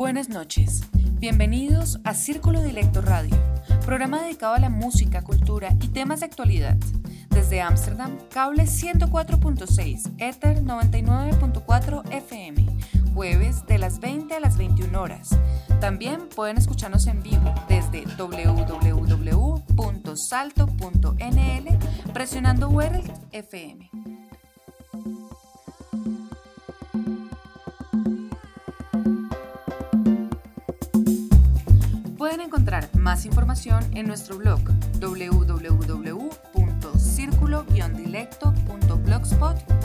Buenas noches. Bienvenidos a Círculo Directo Radio, programa dedicado a la música, cultura y temas de actualidad. Desde Ámsterdam, cable 104.6, Ether 99.4 FM, jueves de las 20 a las 21 horas. También pueden escucharnos en vivo desde www.salto.nl presionando World FM. Pueden encontrar más información en nuestro blog www.circulo-dilecto.blogspot.com.